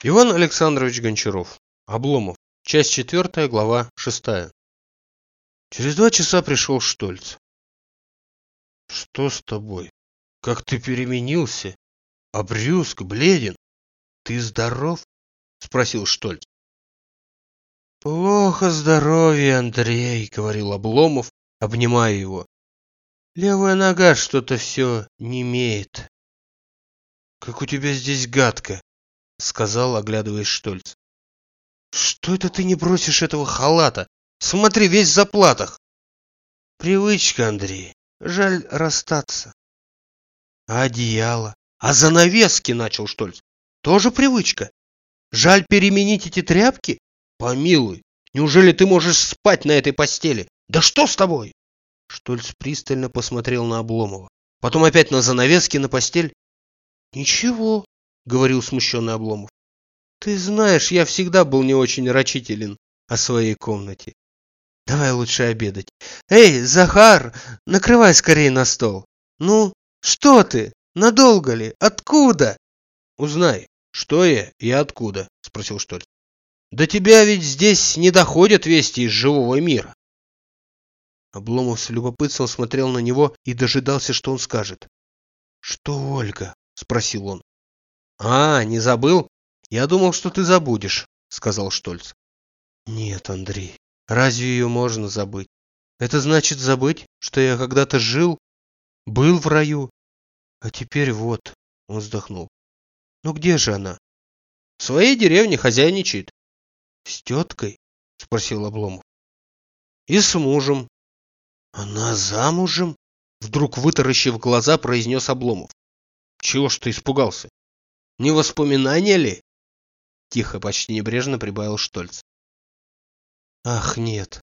Иван Александрович Гончаров. Обломов. Часть четвертая, глава шестая. Через два часа пришел Штольц. Что с тобой? Как ты переменился? Обрюзг, бледен. Ты здоров? Спросил Штольц. Плохо здоровье, Андрей, говорил Обломов, обнимая его. Левая нога что-то все не имеет. Как у тебя здесь гадко, сказал, оглядываясь Штольц. Что это ты не бросишь этого халата? Смотри, весь в заплатах. Привычка, Андрей. Жаль расстаться. А одеяло? А занавески, начал Штольц. Тоже привычка. Жаль переменить эти тряпки? Помилуй, неужели ты можешь спать на этой постели? Да что с тобой? Штольц пристально посмотрел на Обломова. Потом опять на занавески, на постель. Ничего, говорил смущенный Обломов. Ты знаешь, я всегда был не очень рачителен о своей комнате. Давай лучше обедать. Эй, Захар, накрывай скорее на стол. Ну, что ты? Надолго ли? Откуда? Узнай, что я и откуда, спросил Штольц. До тебя ведь здесь не доходят вести из живого мира. Обломов с любопытством смотрел на него и дожидался, что он скажет. «Что Ольга?» – спросил он. «А, не забыл? Я думал, что ты забудешь», — сказал Штольц. «Нет, Андрей, разве ее можно забыть? Это значит забыть, что я когда-то жил, был в раю, а теперь вот», — он вздохнул. «Ну где же она?» «В своей деревне хозяйничает». «С теткой?» — спросил Обломов. «И с мужем». «Она замужем?» Вдруг вытаращив глаза, произнес Обломов. «Чего ж ты испугался? Не воспоминания ли? Тихо, почти небрежно прибавил Штольц. Ах, нет.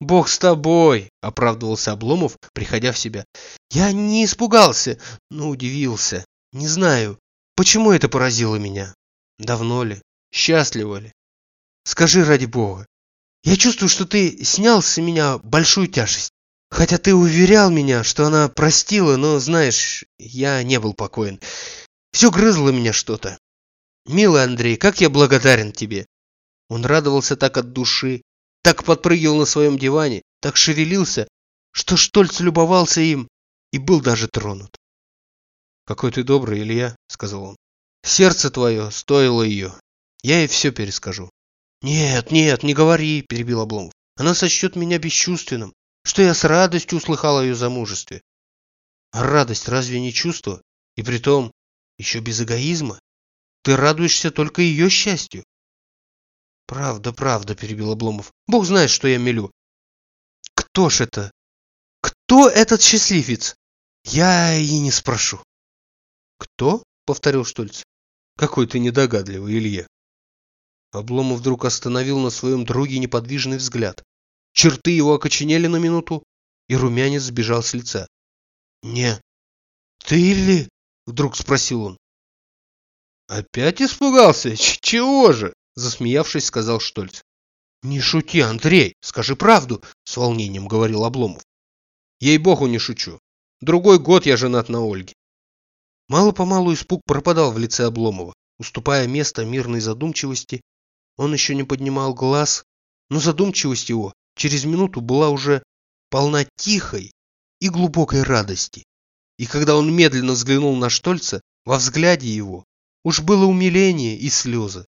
Бог с тобой, оправдывался Обломов, приходя в себя. Я не испугался, но удивился. Не знаю, почему это поразило меня. Давно ли? Счастливо ли? Скажи ради бога. Я чувствую, что ты снял с меня большую тяжесть. Хотя ты уверял меня, что она простила, но, знаешь, я не был покоен. Все грызло меня что-то. Милый Андрей, как я благодарен тебе. Он радовался так от души, так подпрыгивал на своем диване, так шевелился, что Штольц любовался им и был даже тронут. «Какой ты добрый, Илья», — сказал он. «Сердце твое стоило ее. Я ей все перескажу». «Нет, нет, не говори», — перебил Обломов. «Она сочтет меня бесчувственным, что я с радостью услыхал о ее замужестве». «А радость разве не чувство? И притом еще без эгоизма. Ты радуешься только ее счастью. Правда, правда, перебил Обломов. Бог знает, что я мелю. Кто ж это? Кто этот счастливец? Я и не спрошу. Кто? Повторил Штольц. Какой ты недогадливый, Илья. Обломов вдруг остановил на своем друге неподвижный взгляд. Черты его окоченели на минуту, и румянец сбежал с лица. «Не, ты ли?» Вдруг спросил он. Опять испугался? Ч чего же? Засмеявшись, сказал Штольц. Не шути, Андрей, скажи правду, с волнением говорил Обломов. Ей-богу, не шучу. Другой год я женат на Ольге. Мало-помалу испуг пропадал в лице Обломова. Уступая место мирной задумчивости, он еще не поднимал глаз, но задумчивость его через минуту была уже полна тихой и глубокой радости. И когда он медленно взглянул на Штольца, во взгляде его уж было умиление и слезы.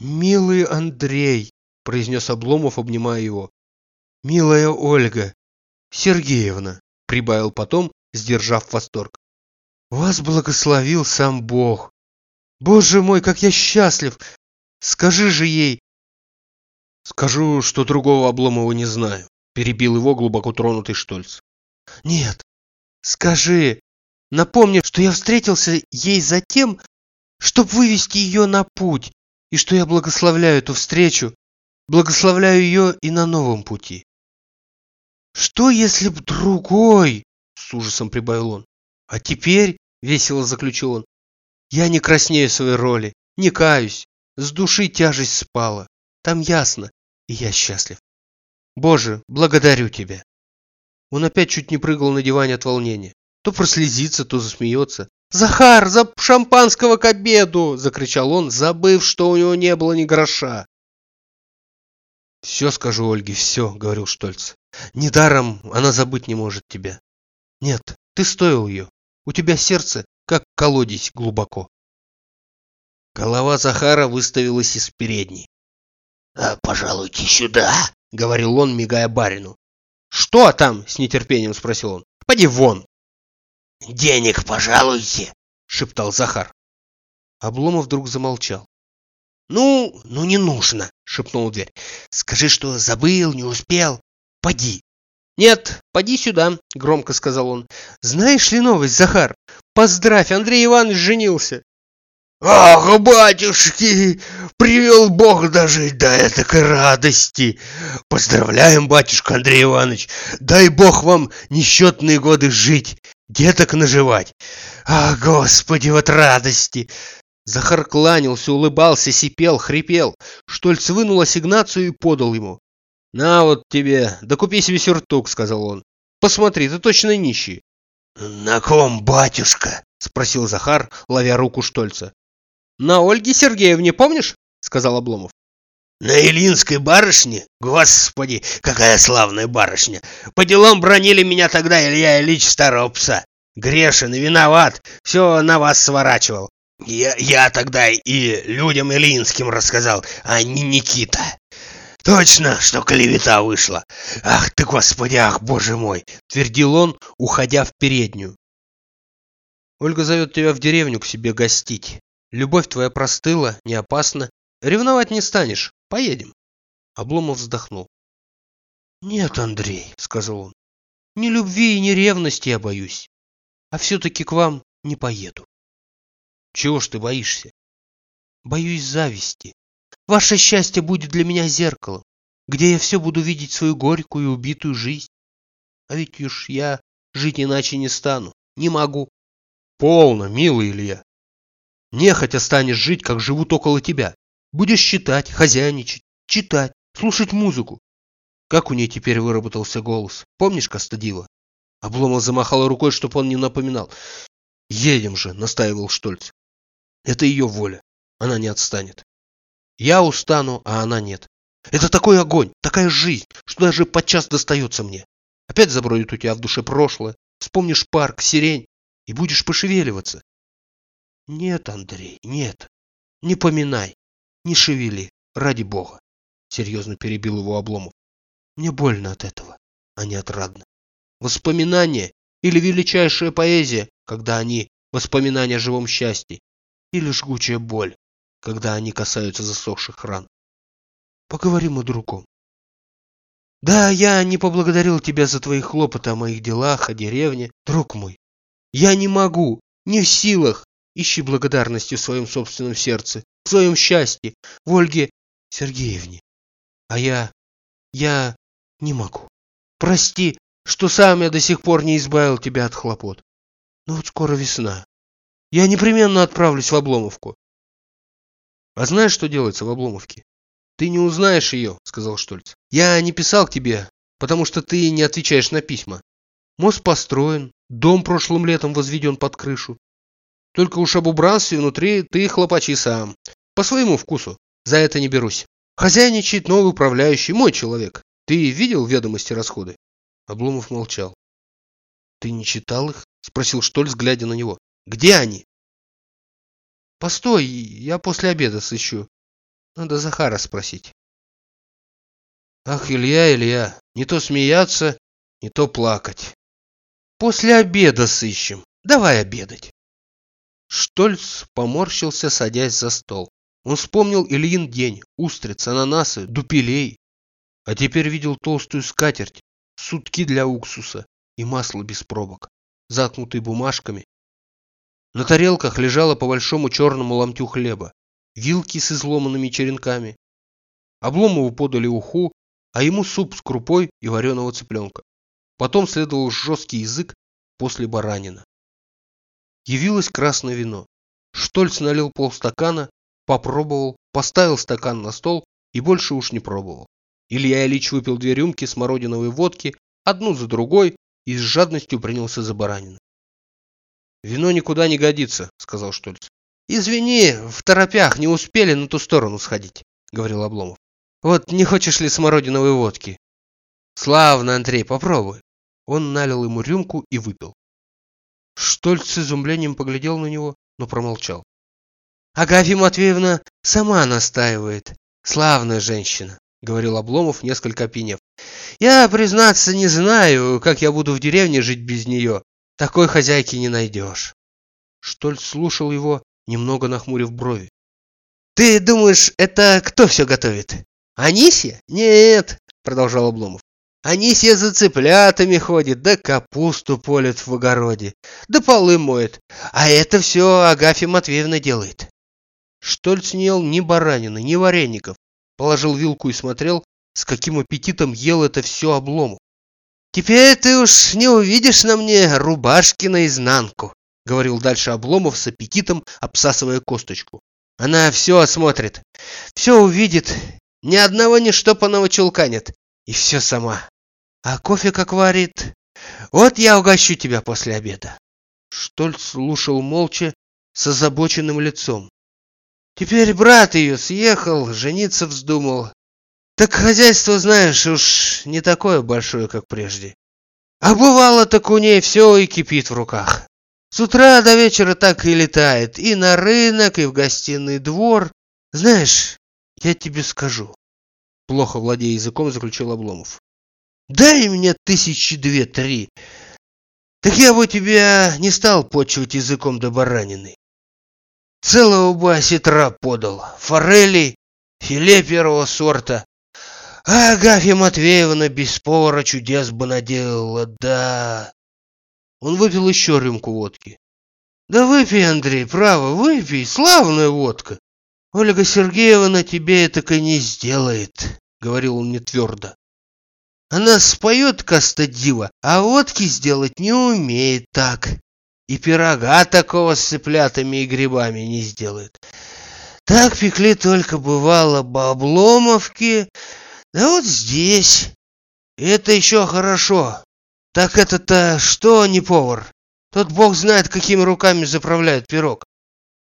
«Милый Андрей», — произнес Обломов, обнимая его. «Милая Ольга, Сергеевна», — прибавил потом, сдержав восторг. «Вас благословил сам Бог. Боже мой, как я счастлив! Скажи же ей!» «Скажу, что другого Обломова не знаю», — перебил его глубоко тронутый Штольц. «Нет, Скажи, напомни, что я встретился ей за тем, чтобы вывести ее на путь, и что я благословляю эту встречу, благословляю ее и на новом пути. Что, если б другой, с ужасом прибавил он. А теперь, весело заключил он, я не краснею своей роли, не каюсь, с души тяжесть спала. Там ясно, и я счастлив. Боже, благодарю тебя. Он опять чуть не прыгал на диване от волнения. То прослезится, то засмеется. «Захар, за шампанского к обеду!» – закричал он, забыв, что у него не было ни гроша. «Все скажу Ольге, все», — говорил Штольц. «Недаром она забыть не может тебя. Нет, ты стоил ее. У тебя сердце, как колодец глубоко». Голова Захара выставилась из передней. «А, «Пожалуйте сюда», — говорил он, мигая барину. «Что там?» — с нетерпением спросил он. «Поди вон!» «Денег пожалуйте!» — шептал Захар. Обломов вдруг замолчал. «Ну, ну не нужно!» — шепнул дверь. «Скажи, что забыл, не успел. Поди!» «Нет, поди сюда!» — громко сказал он. «Знаешь ли новость, Захар? Поздравь, Андрей Иванович женился!» «Ах, батюшки, привел Бог дожить до этой радости! Поздравляем, батюшка Андрей Иванович! Дай Бог вам несчетные годы жить, деток наживать! Ах, Господи, вот радости!» Захар кланялся, улыбался, сипел, хрипел. Штольц вынул ассигнацию и подал ему. «На вот тебе, да купи себе сюртук», — сказал он. «Посмотри, ты точно нищий». «На ком, батюшка?» — спросил Захар, ловя руку Штольца. На Ольге Сергеевне, помнишь? Сказал Обломов. На Илинской барышне? Господи, какая славная барышня! По делам бронили меня тогда Илья Ильич старого пса. Грешен и виноват, все на вас сворачивал. Я, я тогда и людям Илинским рассказал, а не Никита. Точно, что клевета вышла. Ах ты, господи, ах, боже мой, твердил он, уходя в переднюю. Ольга зовет тебя в деревню к себе гостить. Любовь твоя простыла, не опасна. Ревновать не станешь. Поедем. Обломов вздохнул. «Нет, Андрей», — сказал он, — «ни любви и ни ревности я боюсь. А все-таки к вам не поеду». «Чего ж ты боишься?» «Боюсь зависти. Ваше счастье будет для меня зеркалом, где я все буду видеть свою горькую и убитую жизнь. А ведь уж я жить иначе не стану, не могу». «Полно, милый Илья. Нехотя станешь жить, как живут около тебя. Будешь читать, хозяйничать, читать, слушать музыку. Как у ней теперь выработался голос? Помнишь, Кастадила? Обломов замахал рукой, чтобы он не напоминал. «Едем же», — настаивал Штольц. «Это ее воля. Она не отстанет. Я устану, а она нет. Это такой огонь, такая жизнь, что даже подчас достается мне. Опять забродит у тебя в душе прошлое, вспомнишь парк, сирень, и будешь пошевеливаться. Нет, Андрей, нет. Не поминай, не шевели, ради бога. Серьезно перебил его Обломов. Мне больно от этого, а не отрадно. Воспоминания или величайшая поэзия, когда они воспоминания о живом счастье, или жгучая боль, когда они касаются засохших ран. Поговорим о другом. Да, я не поблагодарил тебя за твои хлопоты о моих делах, о деревне, друг мой. Я не могу, не в силах Ищи благодарности в своем собственном сердце, в своем счастье, в Ольге Сергеевне. А я... я не могу. Прости, что сам я до сих пор не избавил тебя от хлопот. Но вот скоро весна. Я непременно отправлюсь в Обломовку. А знаешь, что делается в Обломовке? Ты не узнаешь ее, сказал Штольц. Я не писал к тебе, потому что ты не отвечаешь на письма. Мост построен, дом прошлым летом возведен под крышу. Только уж об убранстве внутри ты хлопачи сам. По своему вкусу. За это не берусь. Хозяйничает новый управляющий, мой человек. Ты видел ведомости расходы? Обломов молчал. Ты не читал их? Спросил Штольц, глядя на него. Где они? Постой, я после обеда сыщу. Надо Захара спросить. Ах, Илья, Илья, не то смеяться, не то плакать. После обеда сыщем. Давай обедать. Штольц поморщился, садясь за стол. Он вспомнил Ильин день, устриц, ананасы, дупелей. А теперь видел толстую скатерть, сутки для уксуса и масло без пробок, заткнутые бумажками. На тарелках лежало по большому черному ломтю хлеба, вилки с изломанными черенками. Обломову подали уху, а ему суп с крупой и вареного цыпленка. Потом следовал жесткий язык после баранина. Явилось красное вино. Штольц налил полстакана, попробовал, поставил стакан на стол и больше уж не пробовал. Илья Ильич выпил две рюмки смородиновой водки, одну за другой, и с жадностью принялся за баранину. Вино никуда не годится, сказал Штольц. Извини, в торопях не успели на ту сторону сходить, говорил Обломов. Вот не хочешь ли смородиновой водки? Славно, Андрей, попробуй. Он налил ему рюмку и выпил. Штольц с изумлением поглядел на него, но промолчал. Агафья Матвеевна сама настаивает. Славная женщина, говорил Обломов, несколько опьянев. Я, признаться, не знаю, как я буду в деревне жить без нее. Такой хозяйки не найдешь. Штольц слушал его, немного нахмурив брови. Ты думаешь, это кто все готовит? Анисия? Нет, продолжал Обломов. Анисия за цыплятами ходит, да капусту полит в огороде, да полы моет. А это все Агафья Матвеевна делает. Штольц не ел ни баранины, ни вареников. Положил вилку и смотрел, с каким аппетитом ел это все облому. «Теперь ты уж не увидишь на мне рубашки наизнанку», — говорил дальше Обломов с аппетитом, обсасывая косточку. «Она все осмотрит, все увидит, ни одного нештопанного чулка нет, и все сама. А кофе как варит? Вот я угощу тебя после обеда. Штольц слушал молча, с озабоченным лицом. Теперь брат ее съехал, жениться вздумал. Так хозяйство, знаешь, уж не такое большое, как прежде. А бывало так у ней все и кипит в руках. С утра до вечера так и летает, и на рынок, и в гостиный двор. Знаешь, я тебе скажу. Плохо владея языком, заключил Обломов. Дай мне тысячи две-три. Так я бы тебя не стал почивать языком до баранины. Целого бы осетра подал, форели, филе первого сорта. А Агафья Матвеевна без повара чудес бы наделала, да. Он выпил еще рюмку водки. Да выпей, Андрей, право, выпей, славная водка. Ольга Сергеевна тебе это не сделает, говорил он мне твердо. Она споет кастадива, а водки сделать не умеет так. И пирога такого с цыплятами и грибами не сделает. Так пекли только бывало бабломовки, да вот здесь. Это еще хорошо. Так это-то что не повар? Тот бог знает, какими руками заправляет пирог.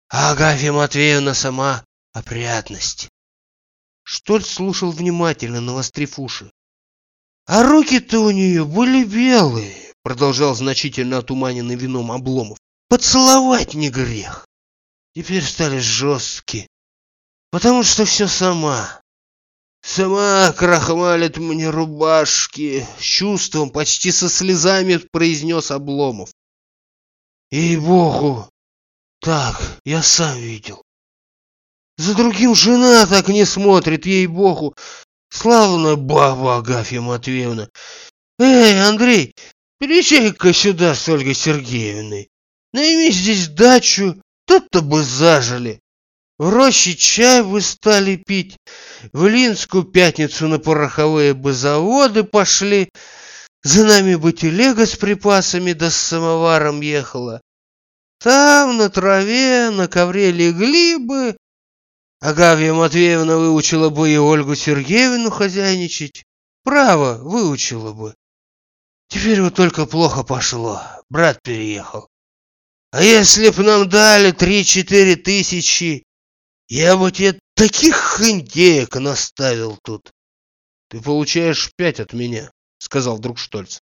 А Агафья Матвеевна сама опрятность. Штольц слушал внимательно, навострив уши. А руки-то у нее были белые, продолжал значительно отуманенный вином Обломов. Поцеловать не грех. Теперь стали жесткие, потому что все сама. Сама крахмалит мне рубашки, с чувством, почти со слезами произнес Обломов. Ей-богу, так, я сам видел. За другим жена так не смотрит, ей-богу. Славная баба Агафья Матвеевна. Эй, Андрей, переезжай-ка сюда с Ольгой Сергеевной. Найми здесь дачу, тут-то бы зажили. В роще чай бы стали пить, в Линскую пятницу на пороховые бы заводы пошли, за нами бы телега с припасами да с самоваром ехала. Там на траве, на ковре легли бы, Агавья Матвеевна выучила бы и Ольгу Сергеевну хозяйничать. Право, выучила бы. Теперь вот только плохо пошло. Брат переехал. А если б нам дали три-четыре тысячи, я бы тебе таких индеек наставил тут. Ты получаешь пять от меня, сказал вдруг Штольц.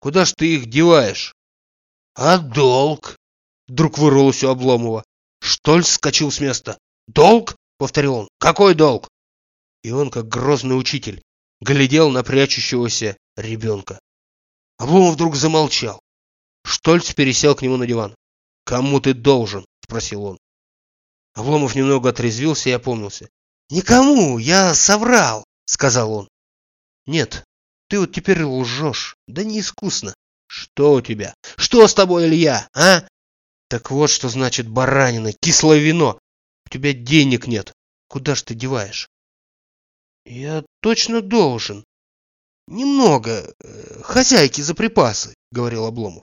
Куда ж ты их деваешь? А долг? Вдруг вырвалось у Обломова. Штольц вскочил с места. Долг? Повторил он. Какой долг? И он, как грозный учитель, глядел на прячущегося ребенка. Обломов вдруг замолчал. Штольц пересел к нему на диван. «Кому ты должен?» – спросил он. Обломов немного отрезвился и опомнился. «Никому, я соврал», – сказал он. «Нет, ты вот теперь лжешь, да не искусно. Что у тебя? Что с тобой, Илья, а? Так вот, что значит баранина, кислое вино. Тебя денег нет. Куда ж ты деваешь? Я точно должен. Немного. Э, хозяйки за припасы, говорил Обломов.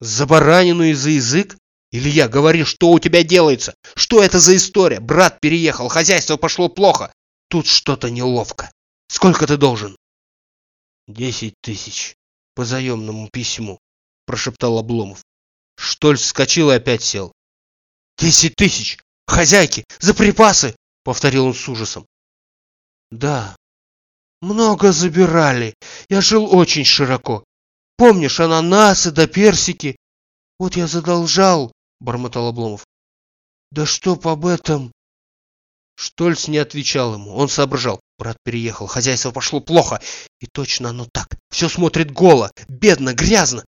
За баранину и за язык? Илья, говори, что у тебя делается? Что это за история? Брат переехал, хозяйство пошло плохо. Тут что-то неловко. Сколько ты должен? Десять тысяч. По заемному письму, прошептал Обломов. Штольц вскочил и опять сел. «Десять тысяч! Хозяйки! За припасы!» — повторил он с ужасом. «Да, много забирали. Я жил очень широко. Помнишь, ананасы да персики? Вот я задолжал, — бормотал Обломов. Да чтоб об этом... Штольц не отвечал ему. Он соображал. Брат переехал, хозяйство пошло плохо. И точно оно так. Все смотрит голо, бедно, грязно.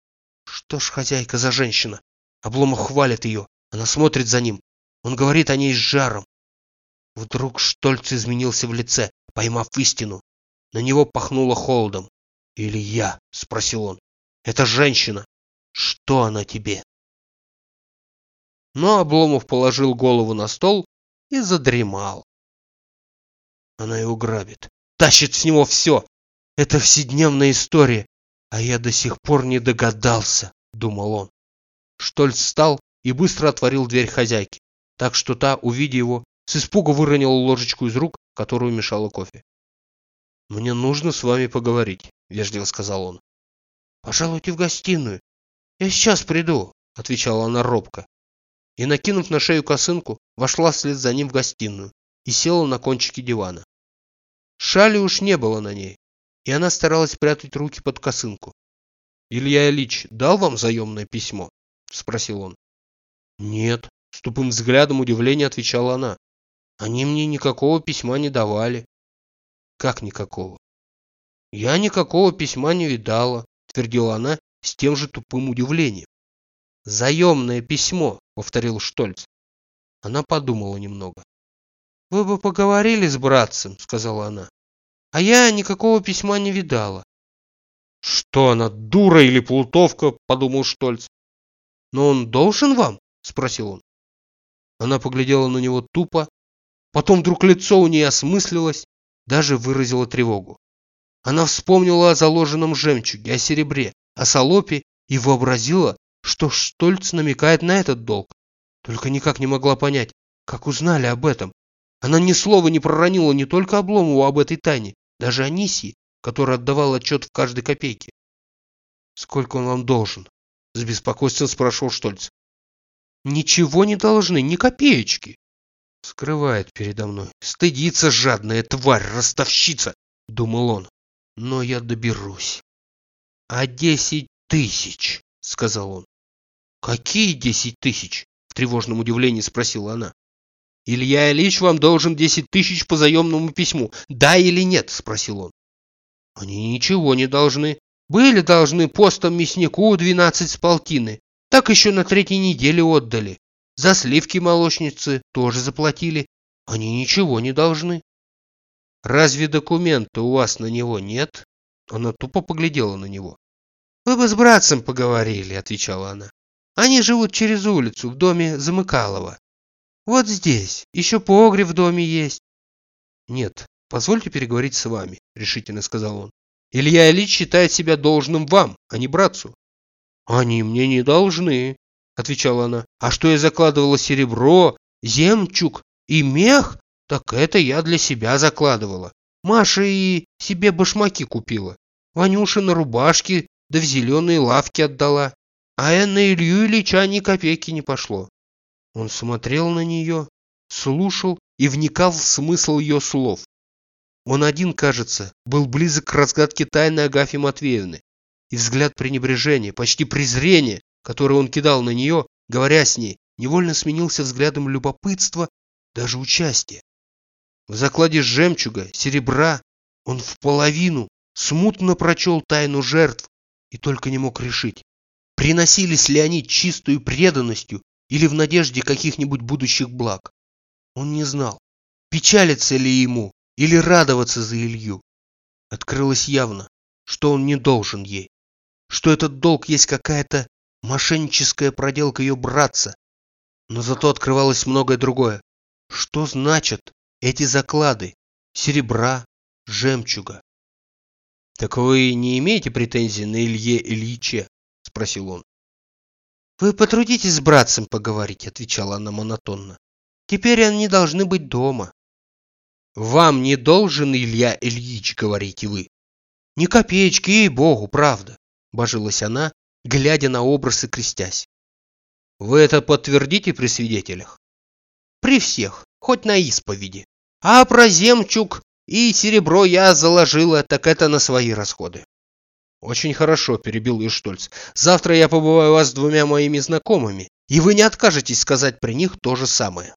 Что ж хозяйка за женщина? Обломов хвалит ее. Она смотрит за ним. Он говорит о ней с жаром. Вдруг Штольц изменился в лице, поймав истину. На него пахнуло холодом. «Или я?» — спросил он. «Это женщина. Что она тебе?» Но Обломов положил голову на стол и задремал. Она его грабит, тащит с него все. Это вседневная история, а я до сих пор не догадался, думал он. Штольц встал и быстро отворил дверь хозяйки, так что та, увидя его, с испуга выронила ложечку из рук, которую мешала кофе. «Мне нужно с вами поговорить», — вежливо сказал он. «Пожалуйте в гостиную. Я сейчас приду», — отвечала она робко. И, накинув на шею косынку, вошла вслед за ним в гостиную и села на кончике дивана. Шали уж не было на ней, и она старалась прятать руки под косынку. «Илья Ильич дал вам заемное письмо?» — спросил он. «Нет», — с тупым взглядом удивления отвечала она. «Они мне никакого письма не давали». Как никакого? Я никакого письма не видала, твердила она с тем же тупым удивлением. Заемное письмо, повторил Штольц. Она подумала немного. Вы бы поговорили с братцем, сказала она. А я никакого письма не видала. Что она, дура или плутовка, подумал Штольц. Но он должен вам? спросил он. Она поглядела на него тупо, потом вдруг лицо у нее осмыслилось, даже выразила тревогу. Она вспомнила о заложенном жемчуге, о серебре, о солопе и вообразила, что Штольц намекает на этот долг. Только никак не могла понять, как узнали об этом. Она ни слова не проронила не только Обломову об этой тайне, даже Анисии, которая отдавала отчет в каждой копейке. «Сколько он вам должен?» — с беспокойством спрашивал Штольц. «Ничего не должны, ни копеечки. Скрывает передо мной. Стыдится жадная тварь, ростовщица, думал он. Но я доберусь. А десять тысяч, сказал он. Какие десять тысяч? В тревожном удивлении спросила она. Илья Ильич вам должен десять тысяч по заемному письму. Да или нет? Спросил он. Они ничего не должны. Были должны постом мяснику двенадцать с полтины. Так еще на третьей неделе отдали. За сливки молочницы тоже заплатили. Они ничего не должны. Разве документа у вас на него нет? Она тупо поглядела на него. Вы бы с братцем поговорили, отвечала она. Они живут через улицу, в доме Замыкалова. Вот здесь. Еще погреб в доме есть. Нет, позвольте переговорить с вами, решительно сказал он. Илья Ильич считает себя должным вам, а не братцу. Они мне не должны, — отвечала она. «А что я закладывала серебро, земчуг и мех, так это я для себя закладывала. Маша и себе башмаки купила. Ванюша на рубашки, да в зеленые лавки отдала. А на Илью Ильича ни копейки не пошло». Он смотрел на нее, слушал и вникал в смысл ее слов. Он один, кажется, был близок к разгадке тайны Агафьи Матвеевны. И взгляд пренебрежения, почти презрения, который он кидал на нее, говоря с ней, невольно сменился взглядом любопытства, даже участия. В закладе жемчуга, серебра он в половину смутно прочел тайну жертв и только не мог решить, приносились ли они чистую преданностью или в надежде каких-нибудь будущих благ. Он не знал, печалиться ли ему или радоваться за Илью. Открылось явно, что он не должен ей, что этот долг есть какая-то мошенническая проделка ее братца. Но зато открывалось многое другое. Что значат эти заклады? Серебра, жемчуга. «Так вы не имеете претензий на Илье Ильиче?» – спросил он. «Вы потрудитесь с братцем поговорить», – отвечала она монотонно. «Теперь они должны быть дома». «Вам не должен Илья Ильич, говорите вы?» «Ни копеечки, ей-богу, правда», – божилась она, глядя на образ и крестясь. Вы это подтвердите при свидетелях? При всех, хоть на исповеди. А про земчуг и серебро я заложила, так это на свои расходы. Очень хорошо, перебил Иштольц. Завтра я побываю у вас с двумя моими знакомыми, и вы не откажетесь сказать при них то же самое.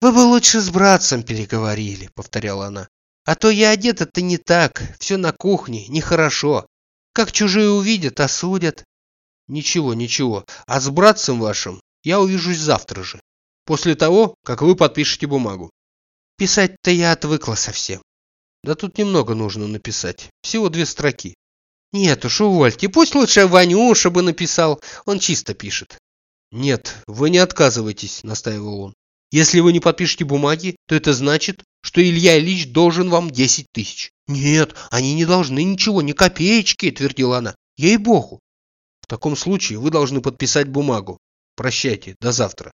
Вы бы лучше с братцем переговорили, повторяла она. А то я одета-то не так, все на кухне, нехорошо. Как чужие увидят, осудят. Ничего, ничего. А с братцем вашим я увижусь завтра же. После того, как вы подпишете бумагу. Писать-то я отвыкла совсем. Да тут немного нужно написать. Всего две строки. Нет уж, увольте. Пусть лучше Ванюша бы написал. Он чисто пишет. Нет, вы не отказывайтесь, настаивал он. Если вы не подпишете бумаги, то это значит, что Илья Ильич должен вам 10 тысяч. Нет, они не должны ничего, ни копеечки, твердила она. Ей-богу. В таком случае вы должны подписать бумагу. Прощайте, до завтра.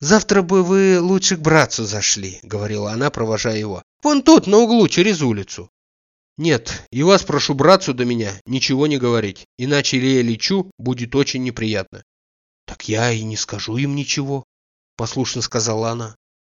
Завтра бы вы лучше к братцу зашли, говорила она, провожая его. Вон тут, на углу, через улицу. Нет, и вас прошу братцу до меня ничего не говорить, иначе Илья Ильичу будет очень неприятно. Так я и не скажу им ничего, послушно сказала она.